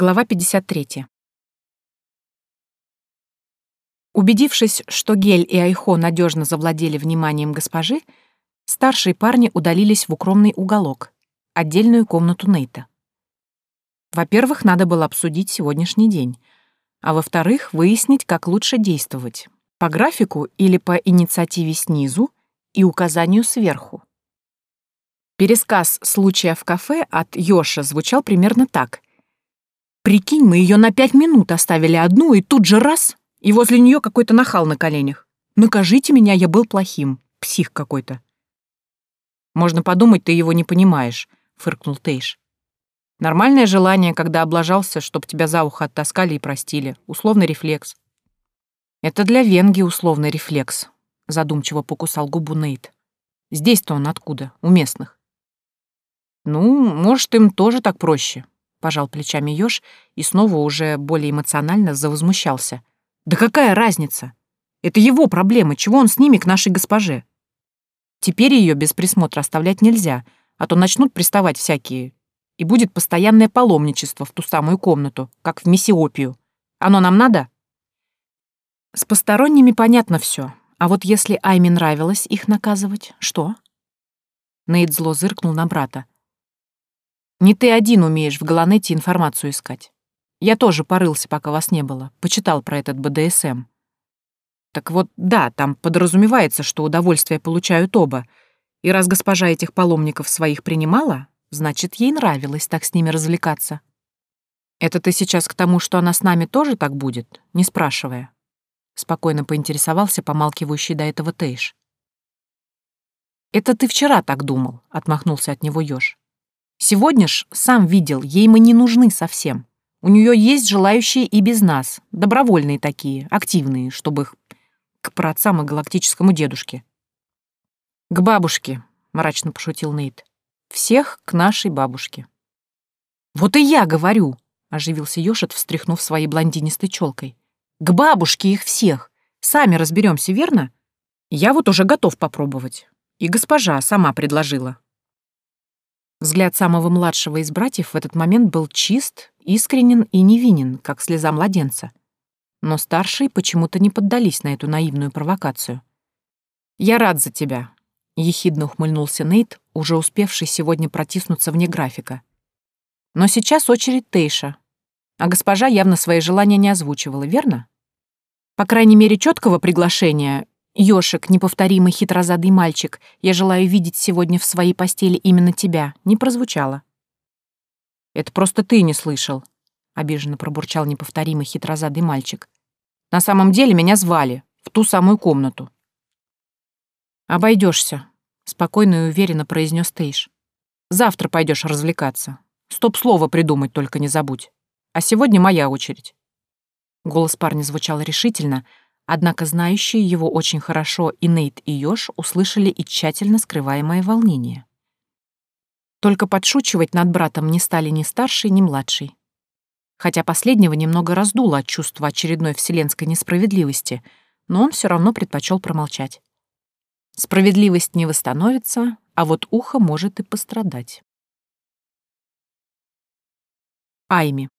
Глава 53. Убедившись, что Гель и Айхо надежно завладели вниманием госпожи, старшие парни удалились в укромный уголок, отдельную комнату Нейта. Во-первых, надо было обсудить сегодняшний день, а во-вторых, выяснить, как лучше действовать, по графику или по инициативе снизу и указанию сверху. Пересказ случая в кафе от Йоша звучал примерно так — Прикинь, мы ее на пять минут оставили одну, и тут же раз, и возле нее какой-то нахал на коленях. Накажите меня, я был плохим. Псих какой-то. Можно подумать, ты его не понимаешь, фыркнул Тейш. Нормальное желание, когда облажался, чтоб тебя за ухо оттаскали и простили. Условный рефлекс. Это для Венги условный рефлекс, задумчиво покусал губу Нейт. Здесь-то он откуда? У местных. Ну, может, им тоже так проще. — пожал плечами Ёж и снова уже более эмоционально завозмущался. «Да какая разница? Это его проблемы, чего он с ними к нашей госпоже? Теперь ее без присмотра оставлять нельзя, а то начнут приставать всякие, и будет постоянное паломничество в ту самую комнату, как в Мессиопию. Оно нам надо?» С посторонними понятно все, а вот если Айме нравилось их наказывать, что? Нейт зло зыркнул на брата. Не ты один умеешь в Галанете информацию искать. Я тоже порылся, пока вас не было, почитал про этот БДСМ. Так вот, да, там подразумевается, что удовольствие получают оба. И раз госпожа этих паломников своих принимала, значит, ей нравилось так с ними развлекаться. Это ты сейчас к тому, что она с нами тоже так будет, не спрашивая? Спокойно поинтересовался помалкивающий до этого Тейш. «Это ты вчера так думал», — отмахнулся от него Ёж. Сегодня ж, сам видел, ей мы не нужны совсем. У нее есть желающие и без нас, добровольные такие, активные, чтобы их к праотцам и галактическому дедушке. «К бабушке», — мрачно пошутил Нейт. «Всех к нашей бабушке». «Вот и я говорю», — оживился Ёшет, встряхнув своей блондинистой челкой. «К бабушке их всех. Сами разберемся, верно? Я вот уже готов попробовать. И госпожа сама предложила». Взгляд самого младшего из братьев в этот момент был чист, искренен и невинен, как слеза младенца. Но старшие почему-то не поддались на эту наивную провокацию. «Я рад за тебя», — ехидно ухмыльнулся Нейт, уже успевший сегодня протиснуться вне графика. «Но сейчас очередь Тейша, а госпожа явно свои желания не озвучивала, верно? По крайней мере, четкого приглашения Ёшик, неповторимый хитрозадый мальчик, я желаю видеть сегодня в своей постели именно тебя, не прозвучало. Это просто ты не слышал, обиженно пробурчал неповторимый хитрозадый мальчик. На самом деле меня звали в ту самую комнату. Обойдешься, спокойно и уверенно произнес Тейш. Завтра пойдешь развлекаться. Стоп-слово придумать только не забудь. А сегодня моя очередь. Голос парня звучал решительно, Однако знающие его очень хорошо и Нейт, и Ёж услышали и тщательно скрываемое волнение. Только подшучивать над братом не стали ни старший, ни младший. Хотя последнего немного раздуло от чувства очередной вселенской несправедливости, но он все равно предпочел промолчать. Справедливость не восстановится, а вот ухо может и пострадать. Айми.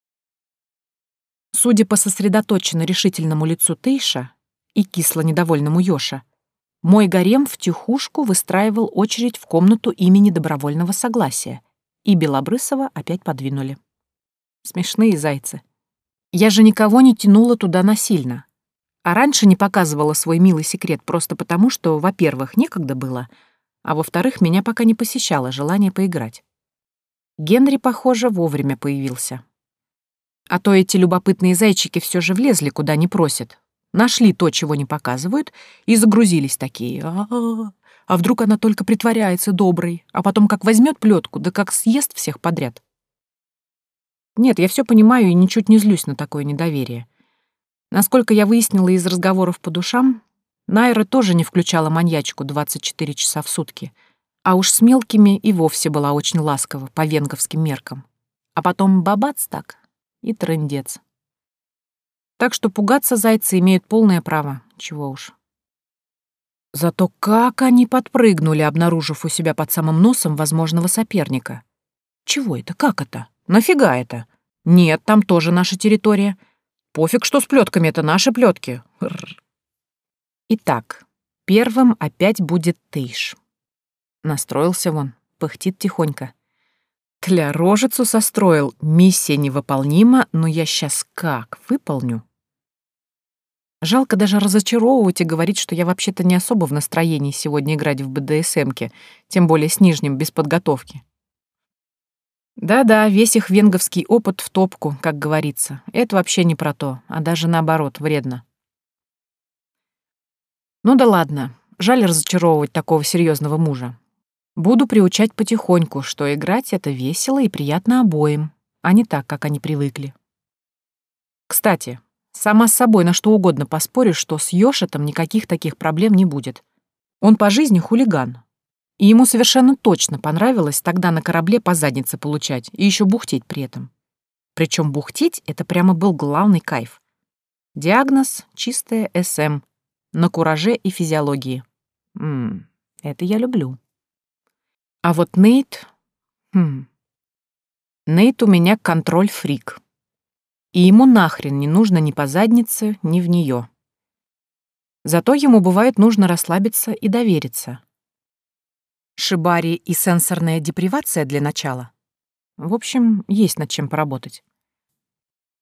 Судя по сосредоточенно решительному лицу Тейша, и кисло недовольному Ёша, мой гарем в тихушку выстраивал очередь в комнату имени добровольного согласия, и Белобрысова опять подвинули. Смешные зайцы. Я же никого не тянула туда насильно. А раньше не показывала свой милый секрет просто потому, что, во-первых, некогда было, а во-вторых, меня пока не посещало желание поиграть. Генри, похоже, вовремя появился. А то эти любопытные зайчики все же влезли, куда не просят, Нашли то, чего не показывают, и загрузились такие. А, -а, -а. а вдруг она только притворяется доброй, а потом как возьмет плетку, да как съест всех подряд. Нет, я все понимаю и ничуть не злюсь на такое недоверие. Насколько я выяснила из разговоров по душам, Найра тоже не включала маньячку 24 часа в сутки, а уж с мелкими и вовсе была очень ласкова по венговским меркам. А потом бабац так и трындец. Так что пугаться зайцы имеют полное право, чего уж. Зато как они подпрыгнули, обнаружив у себя под самым носом возможного соперника. Чего это? Как это? Нафига это? Нет, там тоже наша территория. Пофиг, что с плетками, это наши плетки. Итак, первым опять будет Тыш. Настроился вон, пыхтит тихонько. Тля рожицу состроил, миссия невыполнима, но я сейчас как выполню? Жалко даже разочаровывать и говорить, что я вообще-то не особо в настроении сегодня играть в БДСМке, тем более с нижним, без подготовки. Да-да, весь их венговский опыт в топку, как говорится. Это вообще не про то, а даже наоборот, вредно. Ну да ладно, жаль разочаровывать такого серьезного мужа. Буду приучать потихоньку, что играть это весело и приятно обоим, а не так, как они привыкли. Кстати, сама с собой на что угодно поспоришь, что с Йошетом никаких таких проблем не будет. Он по жизни хулиган, и ему совершенно точно понравилось тогда на корабле по заднице получать и еще бухтеть при этом. Причем бухтеть — это прямо был главный кайф. Диагноз — чистая СМ, на кураже и физиологии. Ммм, это я люблю. А вот Нейт... Хм... Нейт у меня контроль-фрик. И ему нахрен не нужно ни по заднице, ни в нее. Зато ему бывает нужно расслабиться и довериться. Шибари и сенсорная депривация для начала. В общем, есть над чем поработать.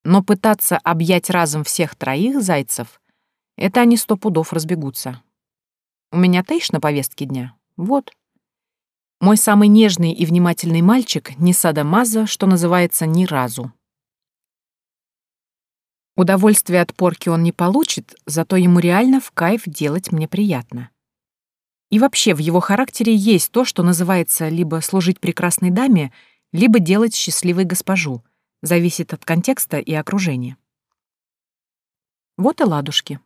Но пытаться объять разом всех троих зайцев — это они сто пудов разбегутся. У меня тейш на повестке дня. Вот. Мой самый нежный и внимательный мальчик не садомаза, что называется, ни разу. Удовольствия от порки он не получит, зато ему реально в кайф делать мне приятно. И вообще в его характере есть то, что называется либо служить прекрасной даме, либо делать счастливой госпожу. Зависит от контекста и окружения. Вот и ладушки.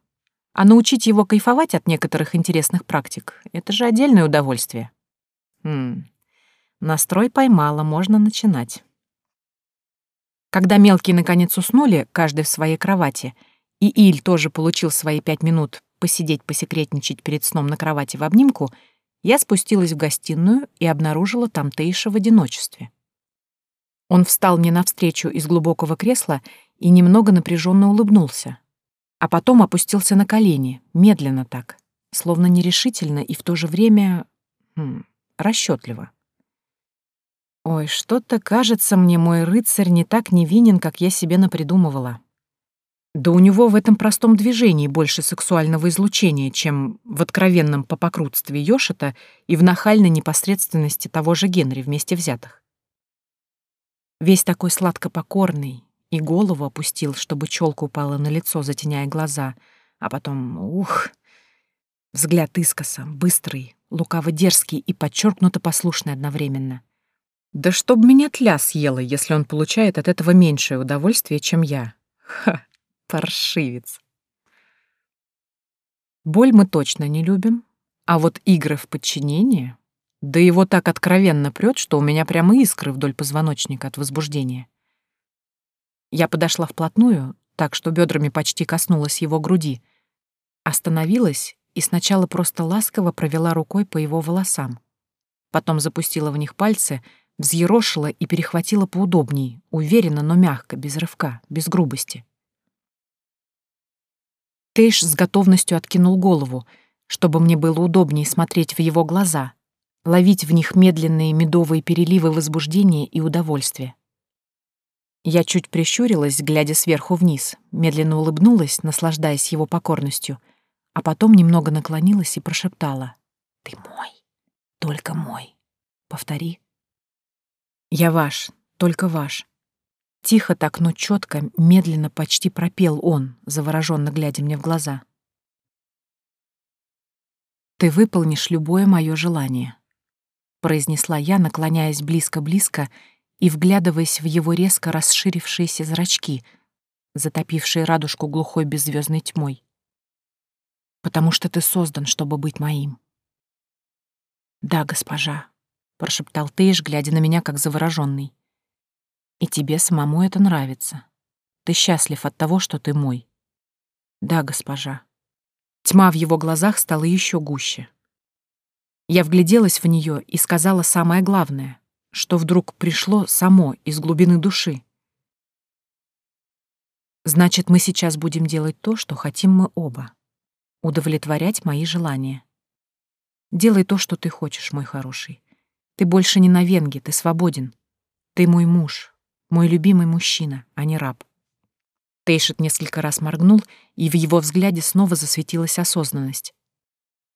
А научить его кайфовать от некоторых интересных практик — это же отдельное удовольствие. Хм. Настрой поймала, можно начинать. Когда мелкие наконец уснули, каждый в своей кровати, и Иль тоже получил свои пять минут посидеть посекретничать перед сном на кровати в обнимку, я спустилась в гостиную и обнаружила там Тейша в одиночестве. Он встал мне навстречу из глубокого кресла и немного напряженно улыбнулся, а потом опустился на колени, медленно так, словно нерешительно и в то же время хм, расчетливо. Ой, что-то кажется мне, мой рыцарь не так невинен, как я себе напридумывала. Да у него в этом простом движении больше сексуального излучения, чем в откровенном попокрутстве Йошета и в нахальной непосредственности того же Генри вместе взятых. Весь такой сладко покорный, и голову опустил, чтобы челка упала на лицо, затеняя глаза, а потом, ух, взгляд искоса, быстрый, лукаво-дерзкий и подчеркнуто послушный одновременно. Да чтоб меня тля съела, если он получает от этого меньшее удовольствие, чем я. Ха! Паршивец. Боль мы точно не любим, а вот игры в подчинение... Да его так откровенно прет, что у меня прямо искры вдоль позвоночника от возбуждения. Я подошла вплотную, так что бедрами почти коснулась его груди, остановилась и сначала просто ласково провела рукой по его волосам. Потом запустила в них пальцы, взъерошила и перехватила поудобней, уверенно, но мягко, без рывка, без грубости. Тейш с готовностью откинул голову, чтобы мне было удобнее смотреть в его глаза, ловить в них медленные медовые переливы возбуждения и удовольствия. Я чуть прищурилась, глядя сверху вниз, медленно улыбнулась, наслаждаясь его покорностью, а потом немного наклонилась и прошептала. «Ты мой, только мой. Повтори». «Я ваш, только ваш. Тихо так, но четко, медленно почти пропел он, завороженно глядя мне в глаза. «Ты выполнишь любое мое желание», — произнесла я, наклоняясь близко-близко и вглядываясь в его резко расширившиеся зрачки, затопившие радужку глухой беззвездной тьмой. «Потому что ты создан, чтобы быть моим». «Да, госпожа», — прошептал Тейш, глядя на меня как завороженный. И тебе самому это нравится. Ты счастлив от того, что ты мой. Да, госпожа. Тьма в его глазах стала еще гуще. Я вгляделась в нее и сказала самое главное, что вдруг пришло само из глубины души. Значит, мы сейчас будем делать то, что хотим мы оба. Удовлетворять мои желания. Делай то, что ты хочешь, мой хороший. Ты больше не на венге, ты свободен. Ты мой муж, мой любимый мужчина, а не раб. Тейшет несколько раз моргнул, и в его взгляде снова засветилась осознанность.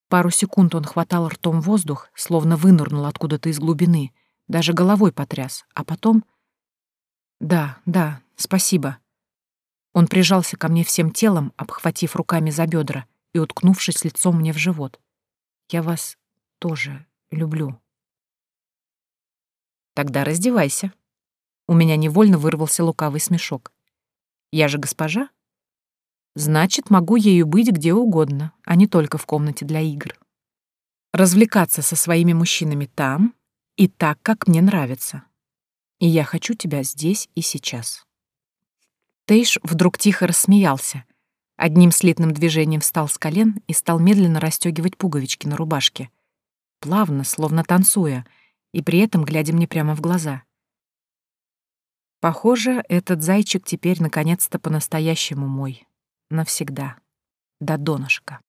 Пару секунд он хватал ртом воздух, словно вынырнул откуда-то из глубины, даже головой потряс, а потом... «Да, да, спасибо». Он прижался ко мне всем телом, обхватив руками за бедра и уткнувшись лицом мне в живот. «Я вас тоже люблю». «Тогда раздевайся». У меня невольно вырвался лукавый смешок. «Я же госпожа?» Значит, могу ею быть где угодно, а не только в комнате для игр. Развлекаться со своими мужчинами там и так, как мне нравится. И я хочу тебя здесь и сейчас. Тейш вдруг тихо рассмеялся. Одним слитным движением встал с колен и стал медленно расстегивать пуговички на рубашке. Плавно, словно танцуя, и при этом глядя мне прямо в глаза. Похоже, этот зайчик теперь наконец-то по-настоящему мой навсегда, до донышка.